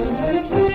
नदी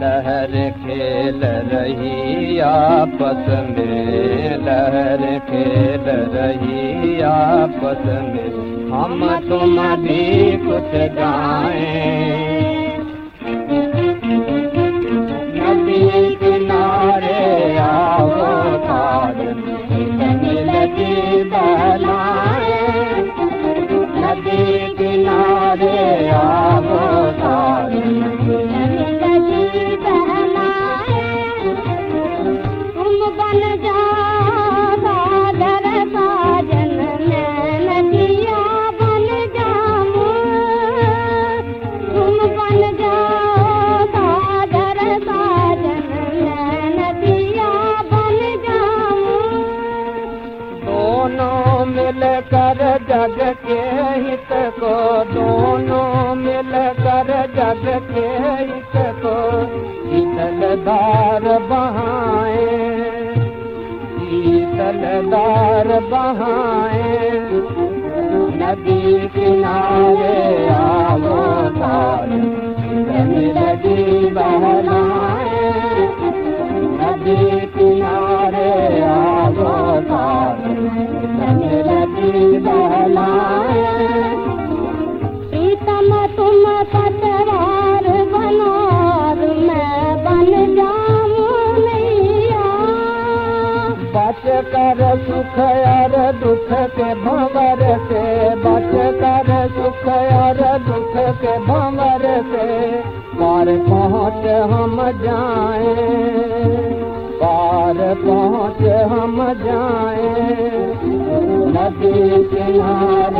लहर खेल रही आपस में लहर खेल रही आपस में। हम तुम भी कुछ गाएं मिलकर जग के हित को दोनों मिलकर जग के हित को शीतलदार बहाए नदी किनारे लगी बहलाए कर सुख और दुख के भंवर से बच कर सुख और दुख के भंवर से पार पहुँच हम जाए पार पहुँच हम जाए नदी किनारे